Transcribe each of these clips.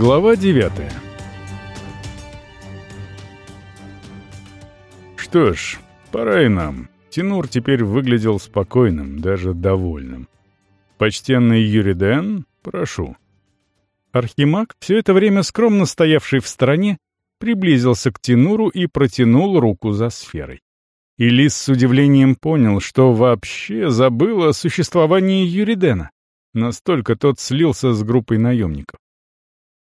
Глава 9 Что ж, пора и нам. Тинур теперь выглядел спокойным, даже довольным. «Почтенный Юриден, прошу». Архимаг, все это время скромно стоявший в стороне, приблизился к Тинуру и протянул руку за сферой. И Лис с удивлением понял, что вообще забыл о существовании Юридена. Настолько тот слился с группой наемников.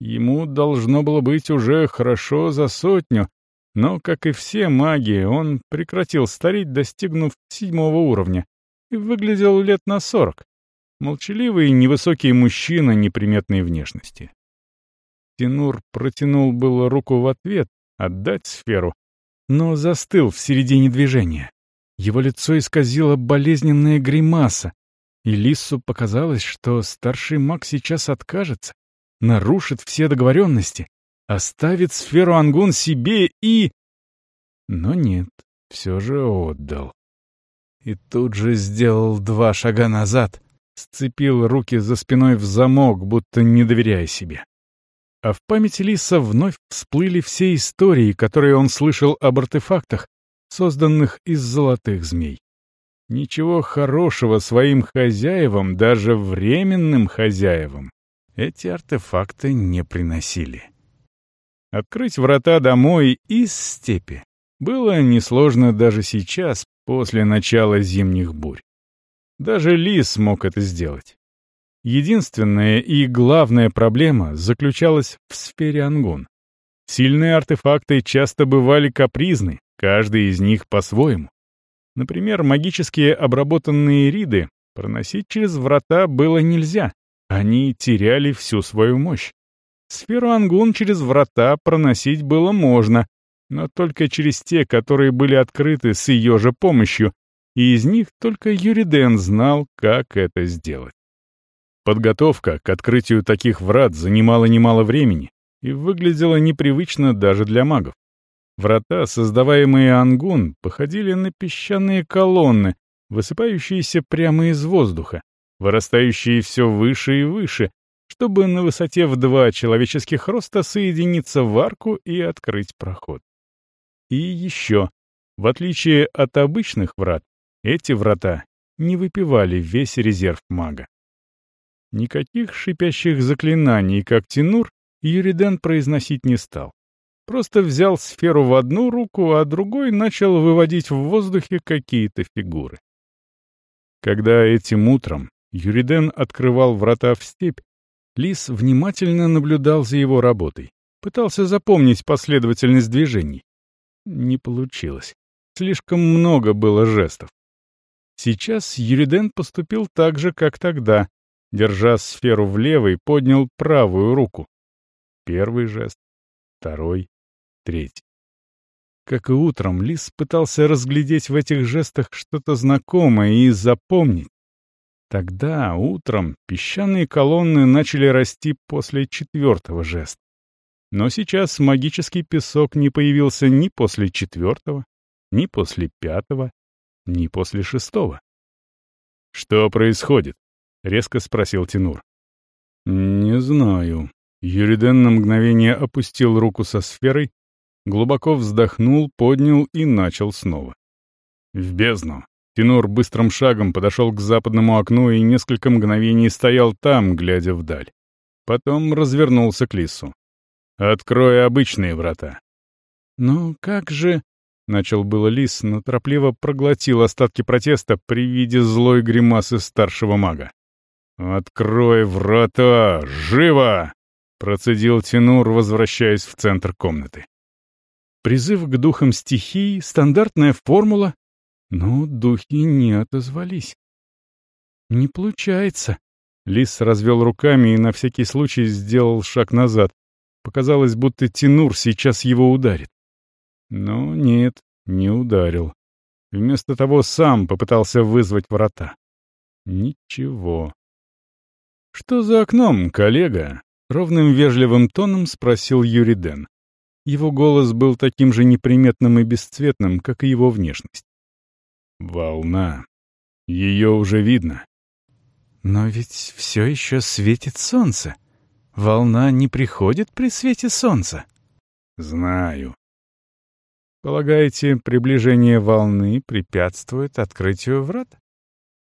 Ему должно было быть уже хорошо за сотню, но, как и все маги, он прекратил стареть, достигнув седьмого уровня, и выглядел лет на сорок. Молчаливый, невысокий мужчина неприметной внешности. Тинур протянул было руку в ответ, отдать сферу, но застыл в середине движения. Его лицо исказило болезненная гримаса, и Лиссу показалось, что старший маг сейчас откажется, нарушит все договоренности, оставит сферу Ангун себе и... Но нет, все же отдал. И тут же сделал два шага назад, сцепил руки за спиной в замок, будто не доверяя себе. А в памяти Лиса вновь всплыли все истории, которые он слышал об артефактах, созданных из золотых змей. Ничего хорошего своим хозяевам, даже временным хозяевам, эти артефакты не приносили. Открыть врата домой из степи было несложно даже сейчас, после начала зимних бурь. Даже лис мог это сделать. Единственная и главная проблема заключалась в сфере Ангун. Сильные артефакты часто бывали капризны, каждый из них по-своему. Например, магические обработанные риды проносить через врата было нельзя, они теряли всю свою мощь. Сферу Ангун через врата проносить было можно, но только через те, которые были открыты с ее же помощью, и из них только Юриден знал, как это сделать. Подготовка к открытию таких врат занимала немало времени и выглядела непривычно даже для магов. Врата, создаваемые Ангун, походили на песчаные колонны, высыпающиеся прямо из воздуха, вырастающие все выше и выше, чтобы на высоте в два человеческих роста соединиться в арку и открыть проход. И еще, в отличие от обычных врат, эти врата не выпивали весь резерв мага. Никаких шипящих заклинаний, как Тинур, Юриден произносить не стал. Просто взял сферу в одну руку, а другой начал выводить в воздухе какие-то фигуры. Когда этим утром Юриден открывал врата в степь, Лис внимательно наблюдал за его работой, пытался запомнить последовательность движений. Не получилось. Слишком много было жестов. Сейчас Юриден поступил так же, как тогда. Держа сферу в левой, поднял правую руку. Первый жест, второй, третий. Как и утром, Лис пытался разглядеть в этих жестах что-то знакомое и запомнить, Тогда, утром, песчаные колонны начали расти после четвертого жеста. Но сейчас магический песок не появился ни после четвертого, ни после пятого, ни после шестого. «Что происходит?» — резко спросил Тинур. «Не знаю». Юриден на мгновение опустил руку со сферой, глубоко вздохнул, поднял и начал снова. «В бездну. Тенор быстрым шагом подошел к западному окну и несколько мгновений стоял там, глядя вдаль. Потом развернулся к Лису. «Открой обычные врата». «Ну как же...» — начал было Лис, но торопливо проглотил остатки протеста при виде злой гримасы старшего мага. «Открой врата! Живо!» — процедил Тенур, возвращаясь в центр комнаты. Призыв к духам стихий — стандартная формула, но духи не отозвались. «Не получается». Лис развел руками и на всякий случай сделал шаг назад. Показалось, будто Тинур сейчас его ударит. Но нет, не ударил. Вместо того сам попытался вызвать врата. Ничего. «Что за окном, коллега?» — ровным вежливым тоном спросил Юрий Ден. Его голос был таким же неприметным и бесцветным, как и его внешность. Волна. Ее уже видно. Но ведь все еще светит солнце. волна не приходит при свете солнца. Знаю. Полагаете, приближение волны препятствует открытию врат?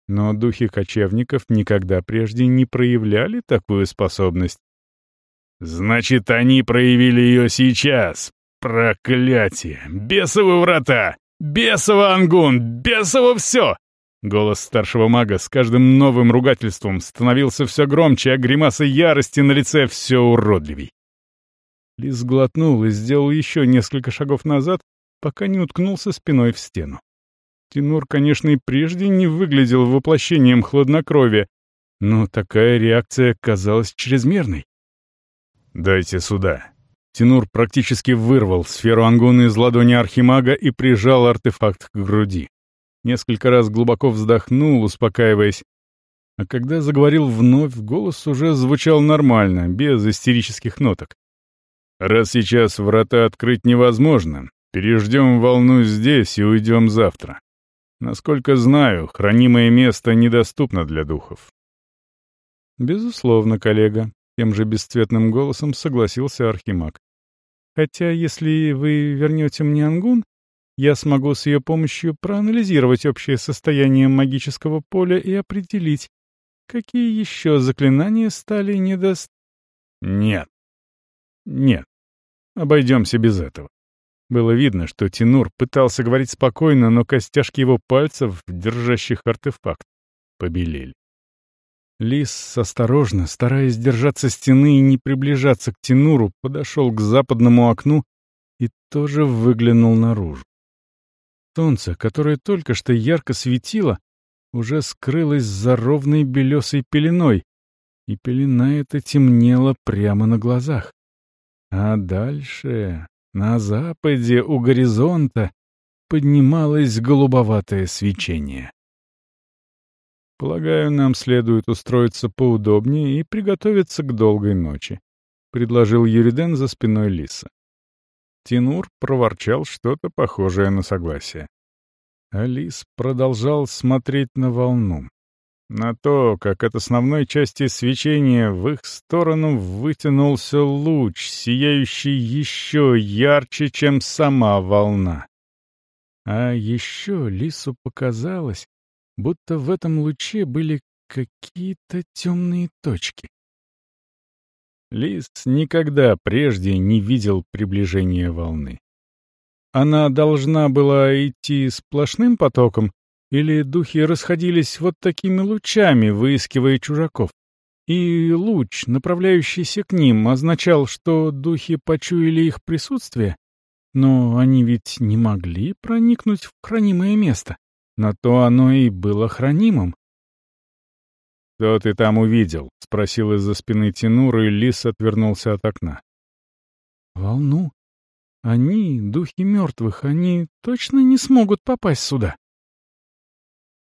Но духи кочевников никогда прежде не проявляли такую способность. Значит, они проявили ее сейчас. Проклятие! Бесовы врата! Бесово ангун! Бесово все! Голос старшего мага с каждым новым ругательством становился все громче, а гримаса ярости на лице все уродливей. Лис глотнул и сделал еще несколько шагов назад, пока не уткнулся спиной в стену. Тимур, конечно, и прежде не выглядел воплощением хладнокровия, но такая реакция казалась чрезмерной. «Дайте сюда». Тинур практически вырвал сферу ангуны из ладони архимага и прижал артефакт к груди. Несколько раз глубоко вздохнул, успокаиваясь. А когда заговорил вновь, голос уже звучал нормально, без истерических ноток. «Раз сейчас врата открыть невозможно, переждем волну здесь и уйдем завтра. Насколько знаю, хранимое место недоступно для духов». «Безусловно, коллега», — тем же бесцветным голосом согласился Архимаг. «Хотя, если вы вернете мне Ангун, я смогу с ее помощью проанализировать общее состояние магического поля и определить, какие еще заклинания стали недост... Нет. Нет. Обойдемся без этого. Было видно, что Тинур пытался говорить спокойно, но костяшки его пальцев, держащих артефакт, побелели. Лис, осторожно, стараясь держаться стены и не приближаться к Тинуру, подошел к западному окну и тоже выглянул наружу. Солнце, которое только что ярко светило, уже скрылось за ровной белесой пеленой, и пелена эта темнела прямо на глазах. А дальше, на западе, у горизонта, поднималось голубоватое свечение. «Полагаю, нам следует устроиться поудобнее и приготовиться к долгой ночи», — предложил Юриден за спиной Лиса. Тинур проворчал что-то похожее на согласие. Алис продолжал смотреть на волну. На то, как от основной части свечения в их сторону вытянулся луч, сияющий еще ярче, чем сама волна. А еще Лису показалось, будто в этом луче были какие-то темные точки. Лис никогда прежде не видел приближения волны. Она должна была идти сплошным потоком, или духи расходились вот такими лучами, выискивая чужаков? И луч, направляющийся к ним, означал, что духи почуяли их присутствие? Но они ведь не могли проникнуть в хранимое место. На то оно и было хранимым. «Что ты там увидел?» — спросил из-за спины Тинур, и Лис отвернулся от окна. «Волну. Они, духи мертвых, они точно не смогут попасть сюда».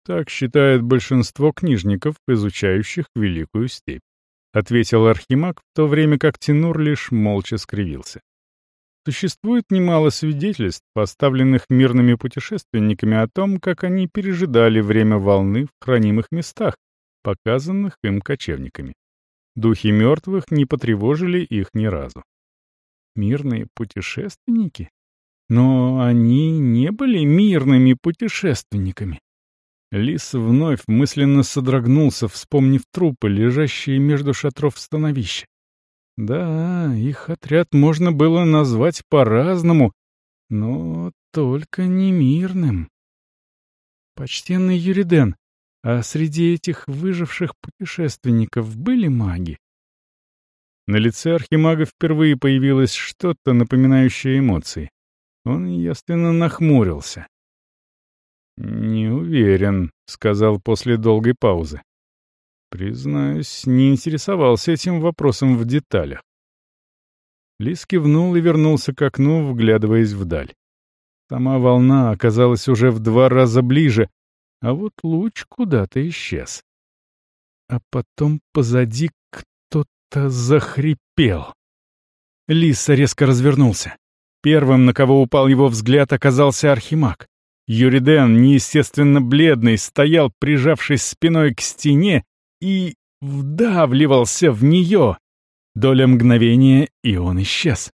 Так считает большинство книжников, изучающих Великую Степь, — ответил Архимаг, в то время как Тинур лишь молча скривился. Существует немало свидетельств, поставленных мирными путешественниками о том, как они пережидали время волны в хранимых местах, показанных им кочевниками. Духи мертвых не потревожили их ни разу. Мирные путешественники? Но они не были мирными путешественниками. Лис вновь мысленно содрогнулся, вспомнив трупы, лежащие между шатров становища. Да, их отряд можно было назвать по-разному, но только не мирным. Почтенный Юриден, а среди этих выживших путешественников были маги? На лице архимага впервые появилось что-то, напоминающее эмоции. Он ясно нахмурился. «Не уверен», — сказал после долгой паузы. Признаюсь, не интересовался этим вопросом в деталях. Лис кивнул и вернулся к окну, вглядываясь вдаль. Сама волна оказалась уже в два раза ближе, а вот луч куда-то исчез. А потом позади кто-то захрипел. Лис резко развернулся. Первым, на кого упал его взгляд, оказался Архимаг. Юриден, неестественно бледный, стоял, прижавшись спиной к стене, и вдавливался в нее. Доля мгновения, и он исчез.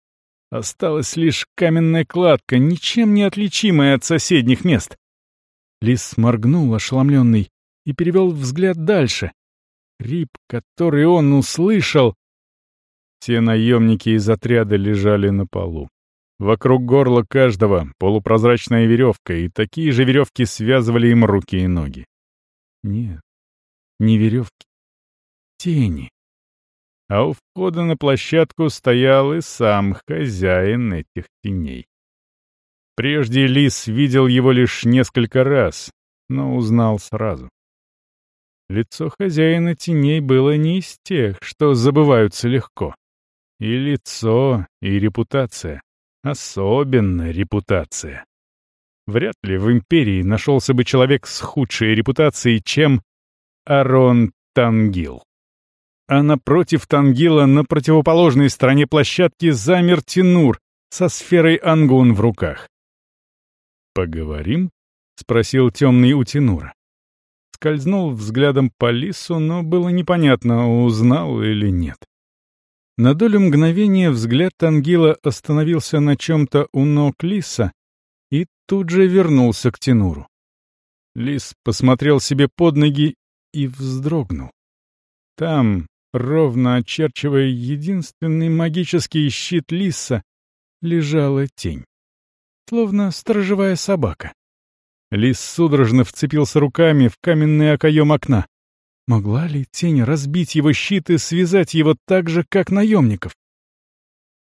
Осталась лишь каменная кладка, ничем не отличимая от соседних мест. Лис сморгнул, ошеломленный, и перевел взгляд дальше. Крип, который он услышал... Все наемники из отряда лежали на полу. Вокруг горла каждого полупрозрачная веревка, и такие же веревки связывали им руки и ноги. Нет, не веревки. Тени. А у входа на площадку стоял и сам хозяин этих теней. Прежде Лис видел его лишь несколько раз, но узнал сразу. Лицо хозяина теней было не из тех, что забываются легко. И лицо, и репутация. Особенно репутация. Вряд ли в империи нашелся бы человек с худшей репутацией, чем Арон Тангил. А напротив Тангила, на противоположной стороне площадки, замер Тинур со сферой Ангун в руках. «Поговорим?» — спросил темный у Тинура. Скользнул взглядом по лису, но было непонятно, узнал или нет. На долю мгновения взгляд Ангила остановился на чем-то у ног лиса и тут же вернулся к Тенуру. Лис посмотрел себе под ноги и вздрогнул. Там, ровно очерчивая единственный магический щит лиса, лежала тень. Словно сторожевая собака. Лис судорожно вцепился руками в каменный окоем окна. Могла ли тень разбить его щит и связать его так же, как наемников?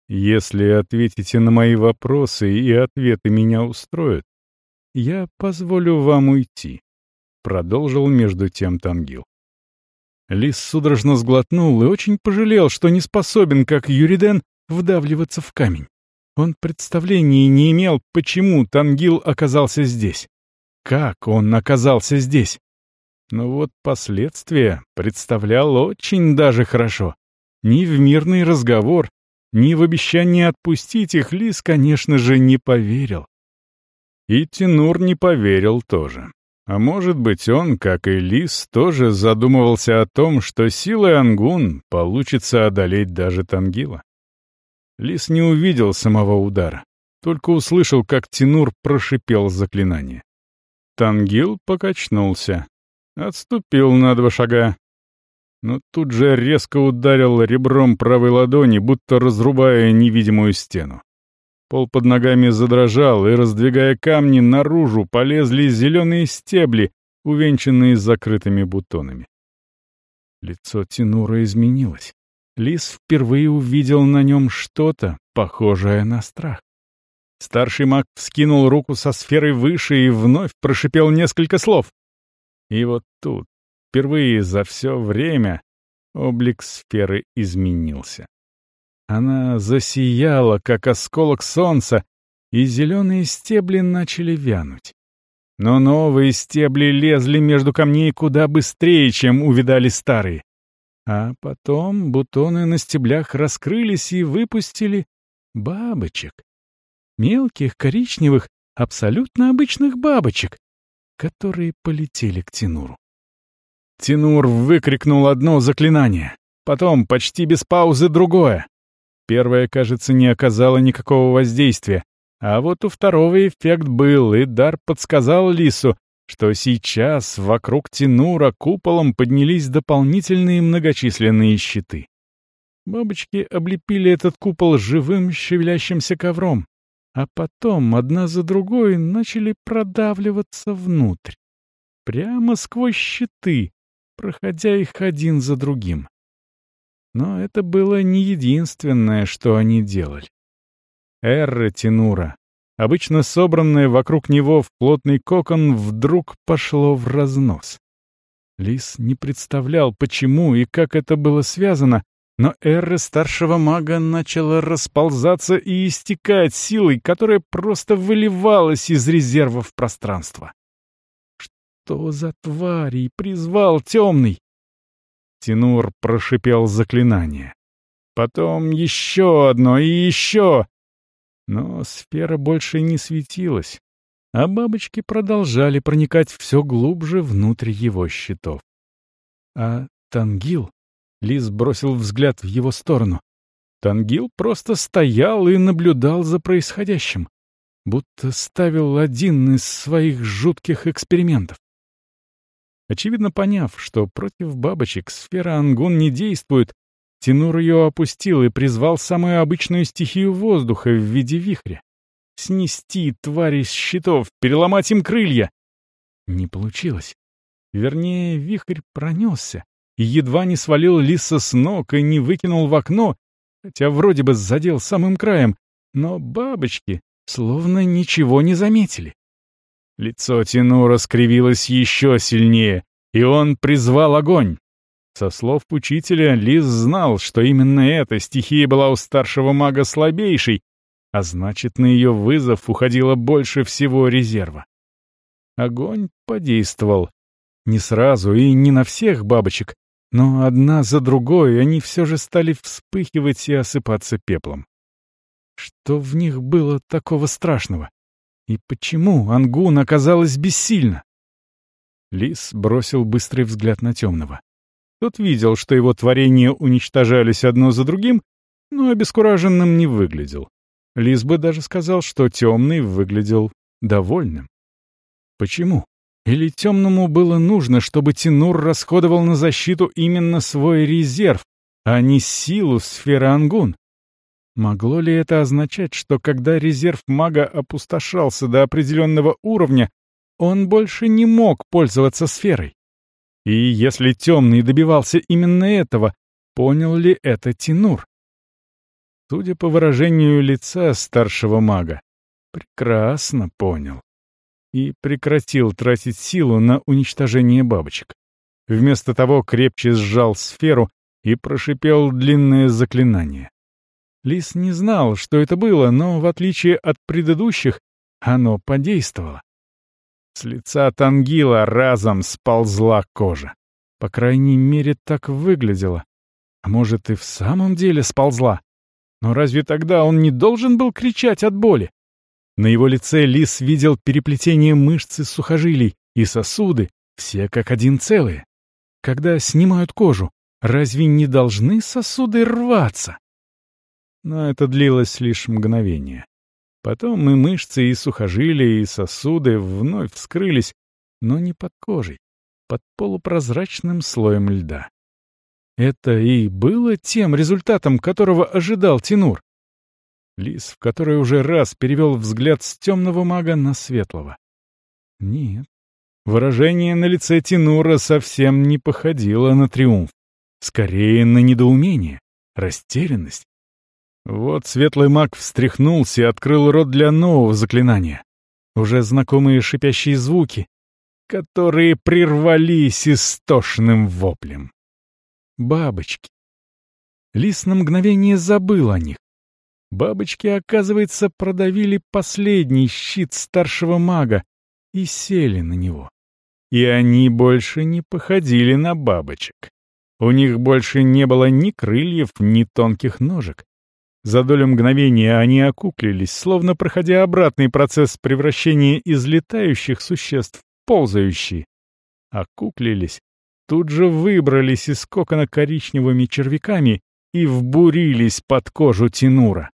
Если ответите на мои вопросы и ответы меня устроят, я позволю вам уйти, — продолжил между тем Тангил. Лис судорожно сглотнул и очень пожалел, что не способен, как Юриден, вдавливаться в камень. Он представления не имел, почему Тангил оказался здесь. Как он оказался здесь? Но вот последствия представлял очень даже хорошо. Ни в мирный разговор, ни в обещание отпустить их Лис, конечно же, не поверил. И Тинур не поверил тоже. А может быть, он, как и Лис, тоже задумывался о том, что силой Ангун получится одолеть даже Тангила. Лис не увидел самого удара, только услышал, как Тинур прошипел заклинание. Тангил покачнулся, отступил на два шага, но тут же резко ударил ребром правой ладони, будто разрубая невидимую стену. Пол под ногами задрожал, и, раздвигая камни, наружу полезли зеленые стебли, увенчанные закрытыми бутонами. Лицо Тинура изменилось. Лис впервые увидел на нем что-то, похожее на страх. Старший маг вскинул руку со сферой выше и вновь прошипел несколько слов. И вот тут, впервые за все время, облик сферы изменился. Она засияла, как осколок солнца, и зеленые стебли начали вянуть. Но новые стебли лезли между камней куда быстрее, чем увидали старые. А потом бутоны на стеблях раскрылись и выпустили бабочек мелких, коричневых, абсолютно обычных бабочек, которые полетели к Тинуру. Тинур выкрикнул одно заклинание, потом почти без паузы другое. Первое, кажется, не оказало никакого воздействия, а вот у второго эффект был, и дар подсказал Лису, что сейчас вокруг Тинура куполом поднялись дополнительные многочисленные щиты. Бабочки облепили этот купол живым шевелящимся ковром, а потом одна за другой начали продавливаться внутрь, прямо сквозь щиты, проходя их один за другим. Но это было не единственное, что они делали. Эрра Тинура, обычно собранное вокруг него в плотный кокон, вдруг пошло в разнос. Лис не представлял, почему и как это было связано, но эра старшего мага начала расползаться и истекать силой, которая просто выливалась из резервов пространства. Что за тварей призвал темный? Тинур прошипел заклинание. Потом еще одно и еще. Но сфера больше не светилась, а бабочки продолжали проникать все глубже внутрь его щитов. А Тангил Лис бросил взгляд в его сторону. Тангил просто стоял и наблюдал за происходящим, будто ставил один из своих жутких экспериментов. Очевидно поняв, что против бабочек сфера Ангун не действует, Тинур ее опустил и призвал самую обычную стихию воздуха в виде вихря. Снести твари с щитов, переломать им крылья. Не получилось. Вернее, вихрь пронесся и едва не свалил лиса с ног и не выкинул в окно, хотя вроде бы задел самым краем, но бабочки словно ничего не заметили. Лицо Тинура скривилось еще сильнее, и он призвал огонь. Со слов учителя, Лис знал, что именно эта стихия была у старшего мага слабейшей, а значит, на ее вызов уходило больше всего резерва. Огонь подействовал. Не сразу и не на всех бабочек, но одна за другой они все же стали вспыхивать и осыпаться пеплом. Что в них было такого страшного? И почему Ангун оказалась бессильна? Лис бросил быстрый взгляд на темного. Тот видел, что его творения уничтожались одно за другим, но обескураженным не выглядел. Лис бы даже сказал, что темный выглядел довольным. Почему? Или темному было нужно, чтобы Тинур расходовал на защиту именно свой резерв, а не силу сферы Ангун? Могло ли это означать, что когда резерв мага опустошался до определенного уровня, он больше не мог пользоваться сферой? И если темный добивался именно этого, понял ли это Тинур? Судя по выражению лица старшего мага, прекрасно понял и прекратил тратить силу на уничтожение бабочек. Вместо того крепче сжал сферу и прошипел длинное заклинание. Лис не знал, что это было, но, в отличие от предыдущих, оно подействовало. С лица Тангила разом сползла кожа. По крайней мере, так выглядело. А может, и в самом деле сползла? Но разве тогда он не должен был кричать от боли? На его лице лис видел переплетение мышц и сухожилий, и сосуды, все как один целые. Когда снимают кожу, разве не должны сосуды рваться? Но это длилось лишь мгновение. Потом и мышцы, и сухожилия, и сосуды вновь вскрылись, но не под кожей, под полупрозрачным слоем льда. Это и было тем результатом, которого ожидал Тинур. Лис в который уже раз перевел взгляд с темного мага на светлого. Нет, выражение на лице Тинура совсем не походило на триумф. Скорее, на недоумение, растерянность. Вот светлый маг встряхнулся и открыл рот для нового заклинания. Уже знакомые шипящие звуки, которые прервались истошным воплем. Бабочки. Лис на мгновение забыл о них. Бабочки, оказывается, продавили последний щит старшего мага и сели на него. И они больше не походили на бабочек. У них больше не было ни крыльев, ни тонких ножек. За долю мгновения они окуклились, словно проходя обратный процесс превращения из летающих существ в ползающие. Окуклились, тут же выбрались из кокона коричневыми червяками и вбурились под кожу Тинура.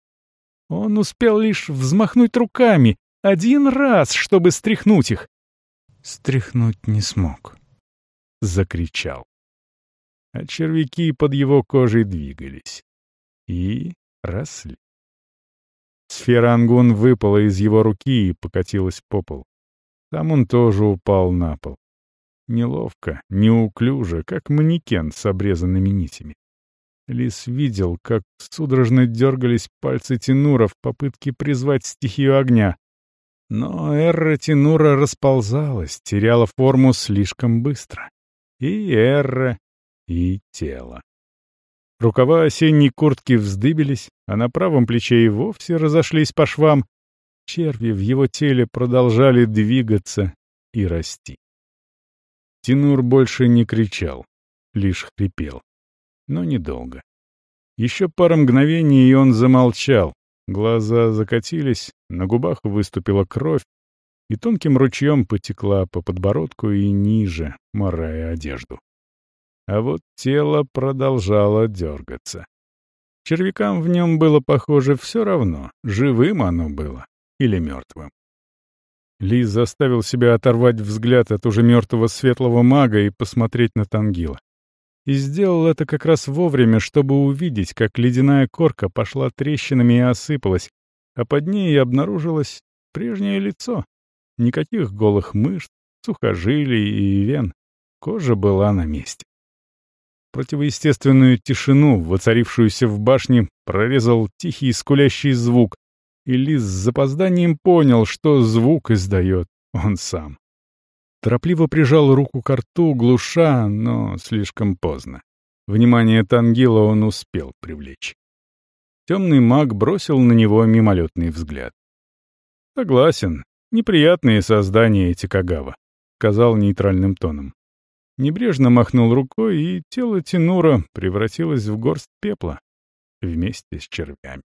Он успел лишь взмахнуть руками один раз, чтобы стряхнуть их. Стряхнуть не смог. Закричал. А червяки под его кожей двигались. И росли. Сфера Ангун выпала из его руки и покатилась по полу. Там он тоже упал на пол. Неловко, неуклюже, как манекен с обрезанными нитями. Лис видел, как судорожно дергались пальцы Тинура в попытке призвать стихию огня. Но Эрра Тинура расползалась, теряла форму слишком быстро. И Эрра, и тело. Рукава осенней куртки вздыбились, а на правом плече и вовсе разошлись по швам. Черви в его теле продолжали двигаться и расти. Тинур больше не кричал, лишь хрипел но недолго. Еще пара мгновений, и он замолчал. Глаза закатились, на губах выступила кровь, и тонким ручьем потекла по подбородку и ниже, морая одежду. А вот тело продолжало дергаться. Червякам в нем было, похоже, все равно, живым оно было или мертвым. Лиз заставил себя оторвать взгляд от уже мертвого светлого мага и посмотреть на Тангила. И сделал это как раз вовремя, чтобы увидеть, как ледяная корка пошла трещинами и осыпалась, а под ней обнаружилось прежнее лицо. Никаких голых мышц, сухожилий и вен. Кожа была на месте. Противоестественную тишину, воцарившуюся в башне, прорезал тихий скулящий звук, и Лис с запозданием понял, что звук издает он сам. Торопливо прижал руку к рту, глуша, но слишком поздно. Внимание Тангила он успел привлечь. Темный маг бросил на него мимолетный взгляд. «Согласен, неприятные создания эти Кагава», — сказал нейтральным тоном. Небрежно махнул рукой, и тело Тинура превратилось в горсть пепла вместе с червями.